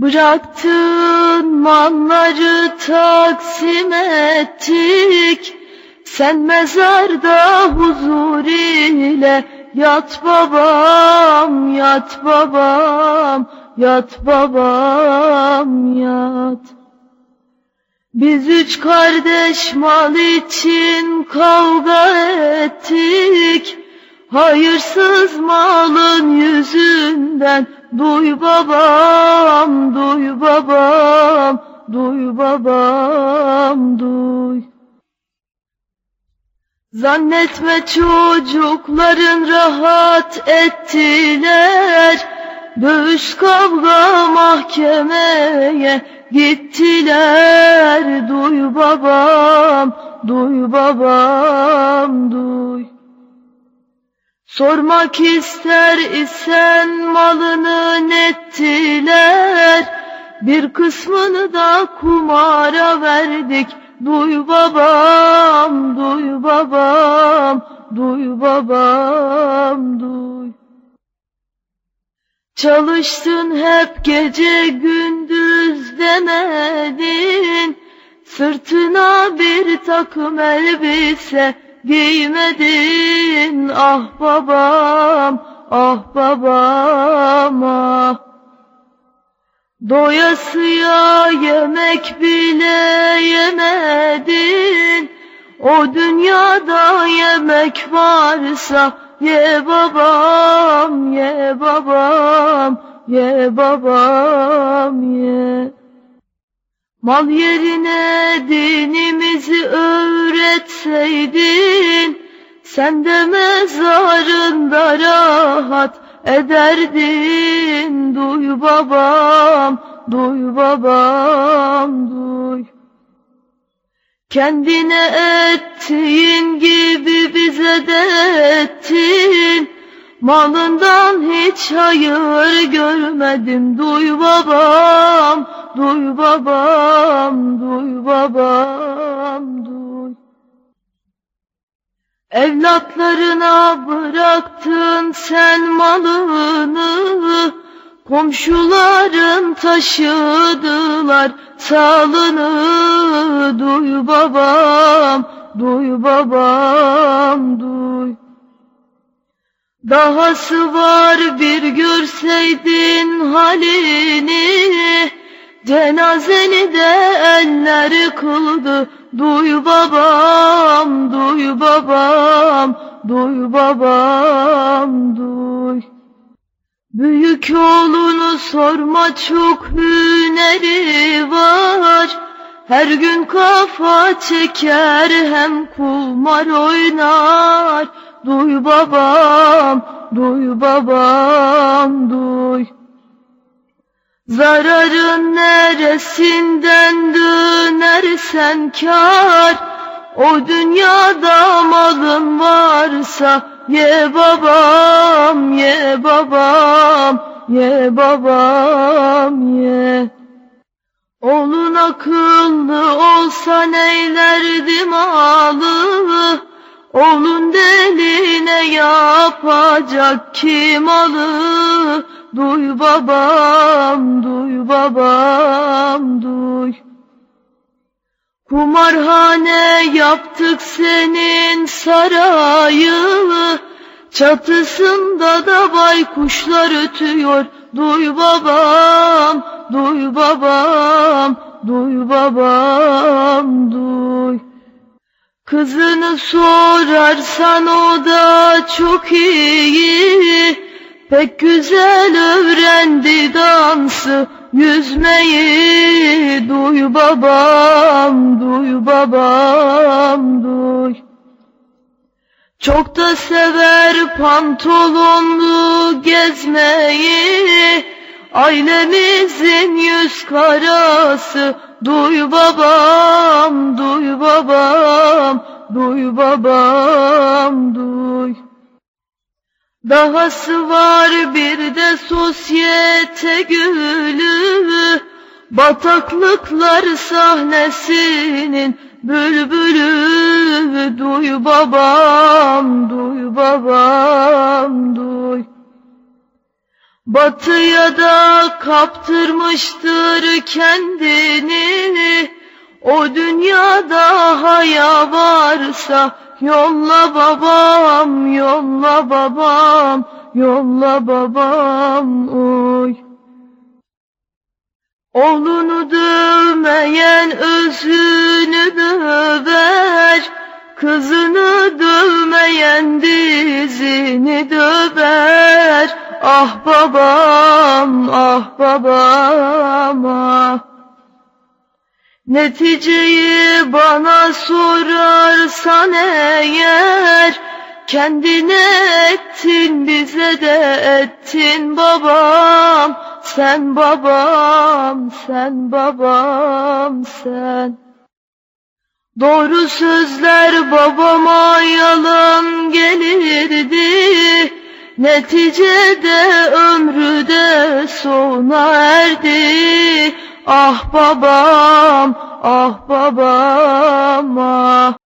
Bıraktın malları taksim ettik. Sen mezarda huzur ile yat babam, yat babam, yat babam, yat. Biz üç kardeş mal için kavga ettik. Hayırsız malın yüzünden duy babam, duy babam, duy babam, duy. Zannetme çocukların rahat ettiler. Dövüş kavga mahkemeye gittiler. Duy babam, duy babam, duy. Sormak ister isen malını nettiler. Bir kısmını da kumara verdik. Duy babam, duy babam, duy babam, duy. Çalıştın hep gece gündüz demedin. Sırtına bir takım elbise giymedin. Ah babam, ah babam, ah. Doyasıya yemek bile yemedin. O dünyada yemek varsa ye babam, ye babam, ye babam, ye. Mal yerine dinimizi öğretseydin, sen de mezarında rahat ederdin. Duy babam, duy babam, duy. Kendine ettiğin gibi bize de ettin. Malından hiç hayır görmedim. Duy babam, duy babam, duy babam, duy. Evlatlarına bıraktın sen malını, komşuların taşıdılar salını. Duy babam, duy babam, duy. Dahası var bir görseydin halini, cenazeni de eller kıldı. Duy babam, duy babam, duy babam, duy. Büyük oğlunu sorma çok hüneri var. Her gün kafa çeker hem kumar oynar. Duy babam, duy babam, duy. Zararın neresinden dönersen kar. O dünyada malın varsa ye babam, ye babam, ye babam, ye. Oğlun akıllı olsa neylerdi malı? Oğlun deline yapacak kim alı? Duy babam, duy babam, duy. Kumarhane yaptık senin sarayı, çatısında da baykuşlar ötüyor. Duy babam, duy babam, duy babam, duy. Kızını sorarsan o da çok iyi, pek güzel öğrendi dansı, yüzmeyi. Duy babam, duy babam, duy. Çok da sever pantolonlu gezmeyi, ailemizin yüz karası. Duy babam, duy duy babam, duy. Dahası var bir de sosyete gülü, bataklıklar sahnesinin bülbülü. Duy babam, duy babam, duy. Batıya da kaptırmıştır kendini O dünyada haya varsa Yolla babam, yolla babam, yolla babam oy. Oğlunu dövmeyen özünü döver Kızını dövmeyen dizini döver. Ah babam, ah babam, ah Neticeyi bana sorarsan eğer Kendine ettin bize de ettin babam. Sen babam, sen babam, sen. Doğru sözler babama yalan gelirdi. Neticede ömrü de sona erdi Ah babam, ah babam, ah